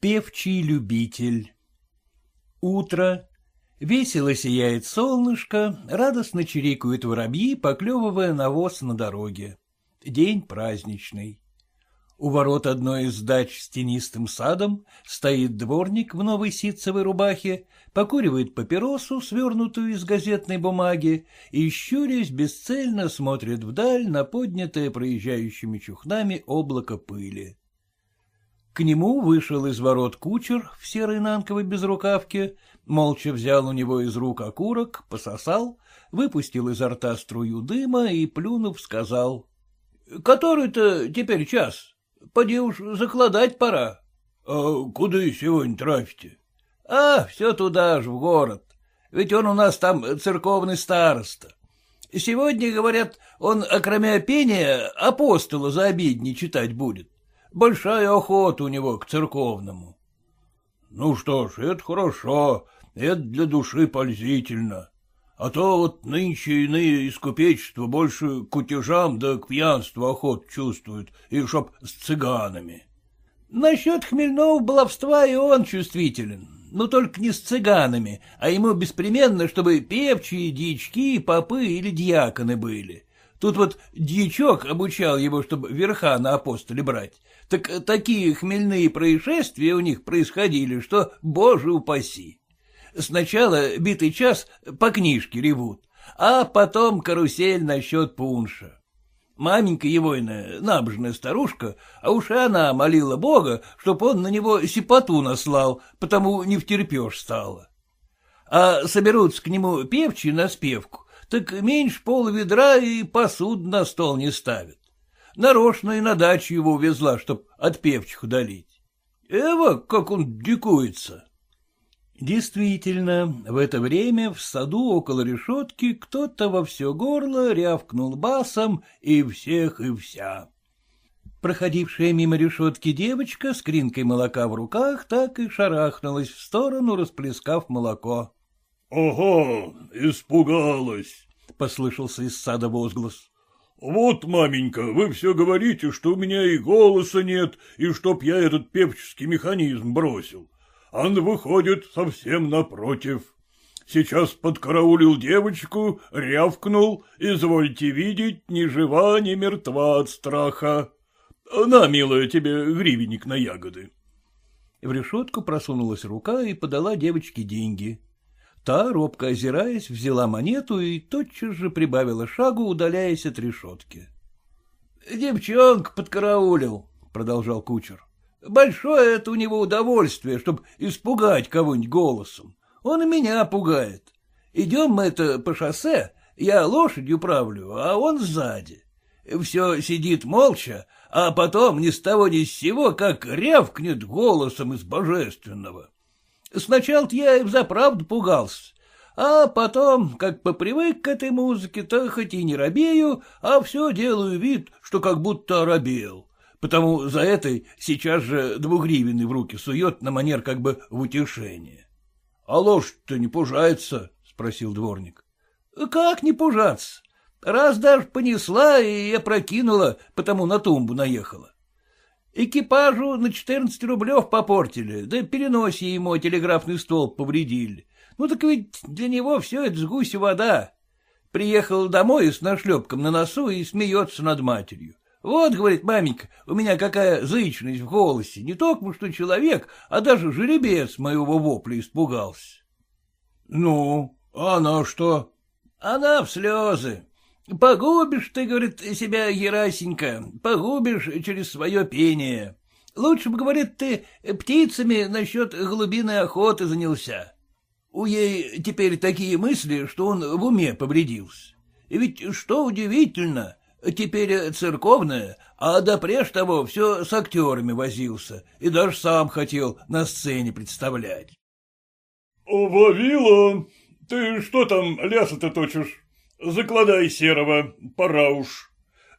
Певчий любитель Утро. Весело сияет солнышко, радостно чирикают воробьи, поклевывая навоз на дороге. День праздничный. У ворот одной из дач с тенистым садом стоит дворник в новой ситцевой рубахе, покуривает папиросу, свернутую из газетной бумаги, и, щурясь, бесцельно смотрит вдаль на поднятое проезжающими чухнами облако пыли. К нему вышел из ворот кучер в серой нанковой безрукавке, молча взял у него из рук окурок, пососал, выпустил изо рта струю дыма и, плюнув, сказал. — Который-то теперь час? Поди уж закладать пора. — А куда сегодня трафите? — А, все туда же, в город. Ведь он у нас там церковный староста. Сегодня, говорят, он, окромя пения, апостола за обедней читать будет. Большая охота у него к церковному. — Ну что ж, это хорошо, это для души пользительно. А то вот нынче иные из купечества больше к кутежам да к пьянству охот чувствуют, и чтоб с цыганами. Насчет хмельного баловства и он чувствителен, но только не с цыганами, а ему беспременно, чтобы певчие, дьячки, попы или дьяконы были. Тут вот дьячок обучал его, чтобы верха на апостоле брать. Так такие хмельные происшествия у них происходили, что, боже упаси. Сначала битый час по книжке ревут, а потом карусель насчет пунша. Маменька егойная, набожная старушка, а уж и она молила Бога, чтоб он на него сипоту наслал, потому не втерпешь стало. А соберутся к нему певчи на спевку, так меньше полведра и посуд на стол не ставят. Нарочно и на дачу его увезла, чтоб от певчих удалить. Эва, как он дикуется. Действительно, в это время в саду около решетки кто-то во все горло рявкнул басом и всех и вся. Проходившая мимо решетки девочка с кринкой молока в руках так и шарахнулась в сторону, расплескав молоко. — Ого, испугалась! — послышался из сада возглас. — Вот, маменька, вы все говорите, что у меня и голоса нет, и чтоб я этот певческий механизм бросил он выходит совсем напротив. Сейчас подкараулил девочку, рявкнул, извольте видеть, ни жива, ни мертва от страха. На, милая, тебе гривенник на ягоды. В решетку просунулась рука и подала девочке деньги. Та, робко озираясь, взяла монету и тотчас же прибавила шагу, удаляясь от решетки. — Девчонка подкараулил, — продолжал кучер. Большое это у него удовольствие, чтобы испугать кого-нибудь голосом. Он и меня пугает. Идем мы это по шоссе, я лошадью правлю, а он сзади. Все сидит молча, а потом ни с того ни с сего, как рявкнет голосом из божественного. Сначала-то я и взаправду пугался, а потом, как попривык к этой музыке, то хоть и не робею, а все делаю вид, что как будто оробел потому за этой сейчас же двугривенный в руки сует на манер как бы в утешение. — А лошадь-то не пужается? — спросил дворник. — Как не пужаться? Раз даже понесла и опрокинула, потому на тумбу наехала. Экипажу на четырнадцать рублев попортили, да переносе ему телеграфный столб повредили. Ну так ведь для него все это с гуси вода. Приехал домой с нашлепком на носу и смеется над матерью. Вот, говорит маменька, у меня какая зычность в голосе, не только что человек, а даже жеребец моего вопля испугался. — Ну, а она что? — Она в слезы. Погубишь ты, говорит, себя, Ерасенька, погубишь через свое пение. Лучше бы, говорит, ты птицами насчет голубиной охоты занялся. У ей теперь такие мысли, что он в уме повредился. Ведь что удивительно, Теперь церковная, а допреж того все с актерами возился и даже сам хотел на сцене представлять. — Вавила, ты что там ляса-то точишь? Закладай серого, пора уж.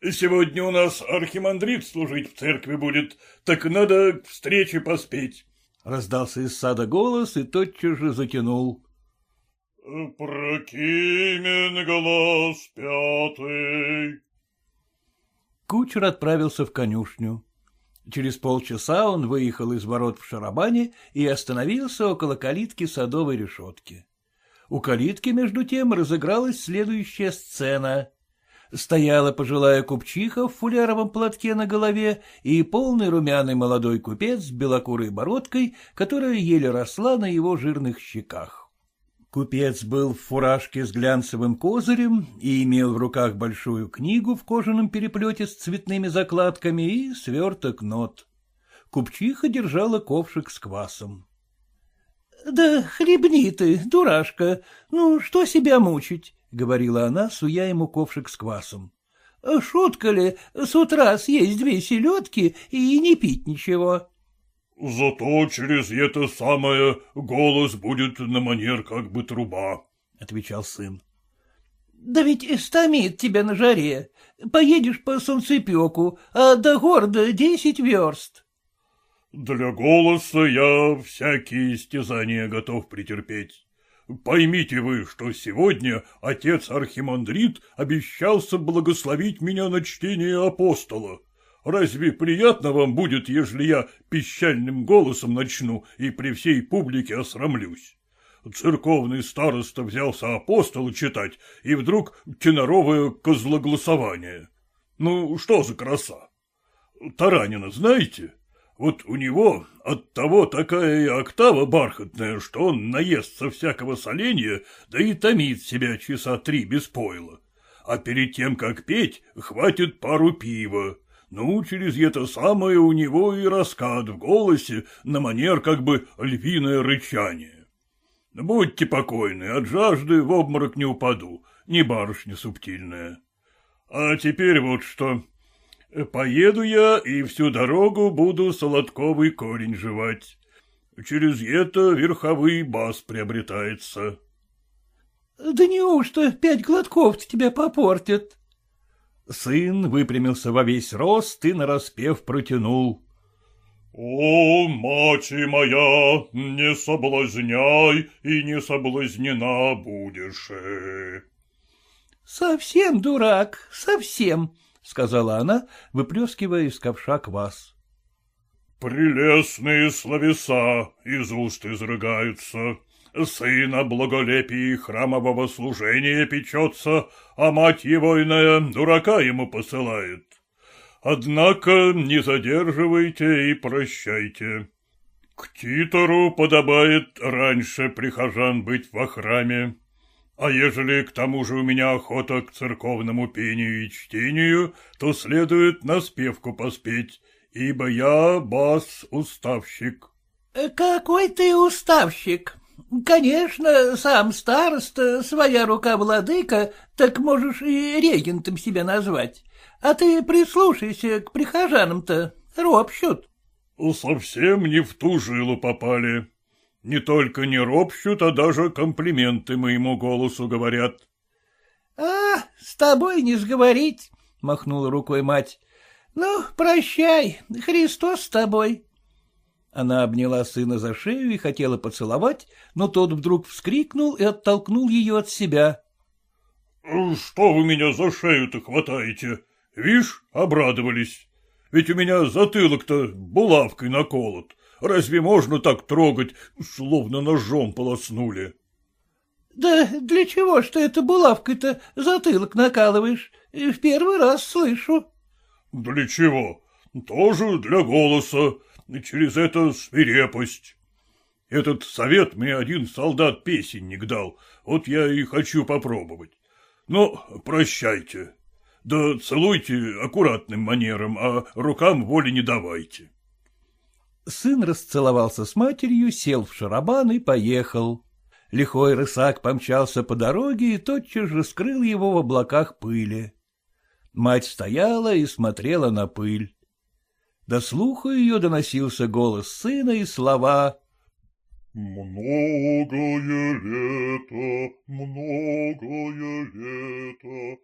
Сегодня у нас архимандрит служить в церкви будет, так надо к встрече поспеть. Раздался из сада голос и тотчас же затянул. — Прокимен глаз пятый. Кучер отправился в конюшню. Через полчаса он выехал из ворот в шарабане и остановился около калитки садовой решетки. У калитки, между тем, разыгралась следующая сцена. Стояла пожилая купчиха в фуляровом платке на голове и полный румяный молодой купец с белокурой бородкой, которая еле росла на его жирных щеках. Купец был в фуражке с глянцевым козырем и имел в руках большую книгу в кожаном переплете с цветными закладками и сверток нот. Купчиха держала ковшик с квасом. — Да хлебни ты, дурашка, ну что себя мучить? — говорила она, суя ему ковшик с квасом. — Шутка ли с утра съесть две селедки и не пить ничего? — Зато через это самое голос будет на манер как бы труба, — отвечал сын. — Да ведь стомит тебя на жаре. Поедешь по солнцепеку, а до города десять верст. — Для голоса я всякие истязания готов претерпеть. Поймите вы, что сегодня отец Архимандрит обещался благословить меня на чтение апостола. Разве приятно вам будет, ежели я пищальным голосом начну и при всей публике осрамлюсь? Церковный староста взялся апостола читать, и вдруг теноровое козлоголосование. Ну, что за краса? Таранина знаете? Вот у него от того такая октава бархатная, что он наестся всякого соленья, да и томит себя часа три без пойла. А перед тем, как петь, хватит пару пива. Ну, через это самое у него и раскат в голосе на манер как бы львиное рычание. Будьте покойны, от жажды в обморок не упаду, не барышня субтильная. А теперь вот что. Поеду я и всю дорогу буду солодковый корень жевать. Через это верховый бас приобретается. — Да неужто пять глотков тебя попортят? Сын выпрямился во весь рост и нараспев протянул. — О, мать моя, не соблазняй и не соблазнена будешь. — Совсем дурак, совсем, — сказала она, выплескивая из ковша квас. — Прелестные словеса из уст изрыгаются. Сына благолепии храмового служения печется, а мать его иная дурака ему посылает. Однако не задерживайте и прощайте. К Титору подобает раньше прихожан быть во храме. А ежели к тому же у меня охота к церковному пению и чтению, то следует на спевку поспеть, ибо я бас-уставщик. — Какой ты уставщик? Конечно, сам староста, своя рука владыка, так можешь и регентом себя назвать. А ты прислушайся к прихожанам-то, ропщут. — Совсем не в ту жилу попали. Не только не ропщут, а даже комплименты моему голосу говорят. — А, с тобой не сговорить, — махнула рукой мать. — Ну, прощай, Христос с тобой. Она обняла сына за шею и хотела поцеловать, но тот вдруг вскрикнул и оттолкнул ее от себя. — Что вы меня за шею-то хватаете? Вишь, обрадовались. Ведь у меня затылок-то булавкой наколот. Разве можно так трогать, словно ножом полоснули? — Да для чего ж ты это булавкой-то затылок накалываешь? В первый раз слышу. — Для чего? Тоже для голоса, через это свирепость. Этот совет мне один солдат-песенник дал, вот я и хочу попробовать. Но прощайте. Да целуйте аккуратным манером, а рукам воли не давайте. Сын расцеловался с матерью, сел в шарабан и поехал. Лихой рысак помчался по дороге и тотчас же скрыл его в облаках пыли. Мать стояла и смотрела на пыль. До слуха ее доносился голос сына и слова «Многое лето, многое лето,